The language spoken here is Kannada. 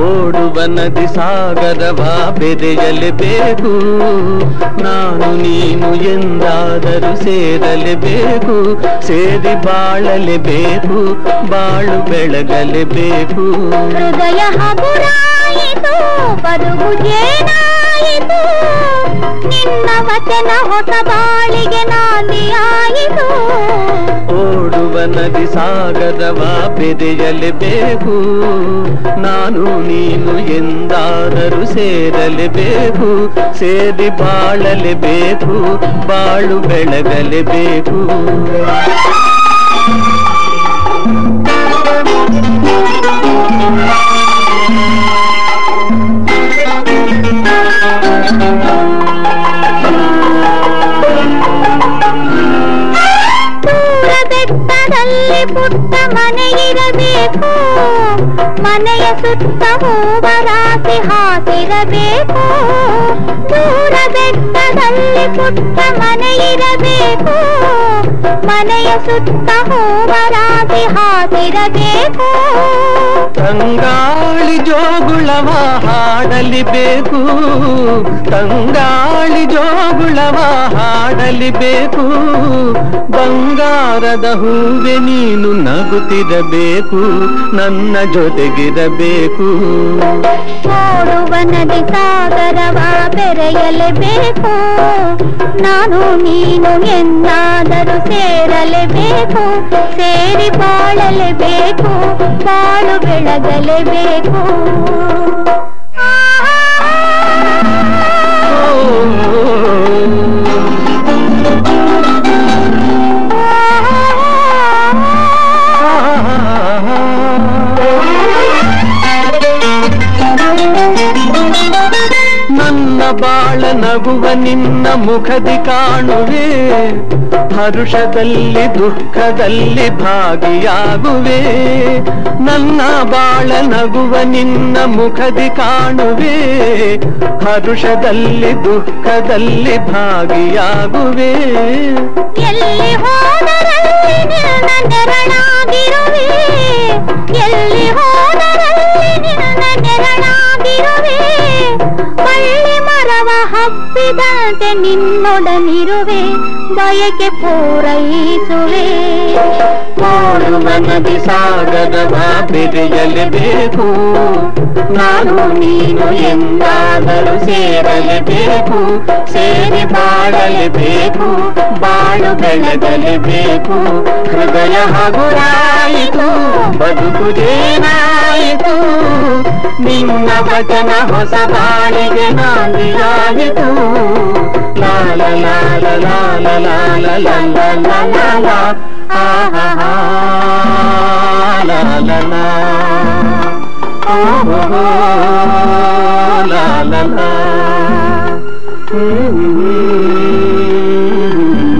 ಓಡುವ ನದಿ ಸಾಗರವ ಬೆರೆಯಲೇಬೇಕು ನಾನು ನೀನು ಎಂದಾದರೂ ಸೇರಲೇಬೇಕು ಸೇರಿ ಬಾಳಲೇಬೇಕು ಬಾಳು ಬೆಳಗಲೇಬೇಕು ಹೃದಯ ಬದುಕು ವಚನ ಹೊಸ ಬಾಳಿಗೆ ನಾಂದಿಯಾಯಿತು ಓಡುವ ನದಿ ಸಾಗರವ ಬೆರೆಯಲೇಬೇಕು ನಾನು ನೀನು ಎಂದಾದರೂ ಸೇರಲೇಬೇಕು ಸೇರಿ ಬಾಳಲೇಬೇಕು ಬಾಳು ಬೆಳಗಲೇಬೇಕು ದೂರ ಮನೆಯ ಸುತ್ತ ಹೂವರಾಸಿ ಹಾಸಿರಬೇಕು. ದೂರ ಬೆಟ್ಟದಲ್ಲಿ ಪುಟ್ಟ ಮನೆಯಿರಬೇಕು ಮನೆಯ ಸುತ್ತ ಹೂವರಾಸಿ ಹಾಸಿರಬೇಕು. ತಂಗಾಳಿ ಜೋಗುಳವ ಹಾಡಲಿಬೇಕು. ತಂಗಾಳಿ ಜೋಗುಳವ ಹಾಡಲಿಬೇಕು. ಬಂಗಾರದ ಹೂವೆ ನೀನು ನಗುತ್ತಿರಬೇಕು. ನನ್ನ ಜೊತೆಗಿರಬೇಕು. ಓಡುವ ನದಿ ಸಾಗರವ ಬೆರೆಯಲೇಬೇಕು. ನಾನು ನೀನು ಎಂದಾದರೂ ಸೇರಲೇಬೇಕು ಸೇರಿ ಬಾಳಲೇಬೇಕು ಬಾಳು ಬೆಳಗಲೇಬೇಕು. ಬಾಳ ನಗುವ ನಿನ್ನ ಮುಖದಿ ಕಾಣುವೆ. ಹರುಷದಲ್ಲಿ, ದುಃಖದಲ್ಲಿ ಭಾಗಿಯಾಗುವೆ. ನನ್ನ ಬಾಳ ನಗುವ ನಿನ್ನ ಮುಖದಿ ಕಾಣುವೆ. ಹರುಷದಲ್ಲಿ, ದುಃಖದಲ್ಲಿ ಭಾಗಿಯಾಗುವೆ. ಎಲ್ಲಿ ಹೋದರಲ್ಲಿ ಹಬ್ಬಿದಂತೆ ನಿನ್ನೊಡನಿರುವೆ ಬಯಕೆ ಪೂರೈಸುವೆ ಓಡುವ ನದಿ ಸಾಗರವ ಬೆರೆಯಲೇಬೇಕು ನಾನು ನೀನು ಎಂದಾದರೂ ಸೇರಲೇಬೇಕು ಸೇರಿ ಬಾಳಲೇಬೇಕು ಬಾಳು ಬೆಳಗಲೇಬೇಕು ಹೃದಯ ಹಗುರಾಯಿತು ಬದುಕು ಜೇನಾಯಿತು ನಿನ್ನ ವಚನ ಹೊಸ ಬಾಳಿಗೆ ನಾಂದಿಯಾಯಿತು la la la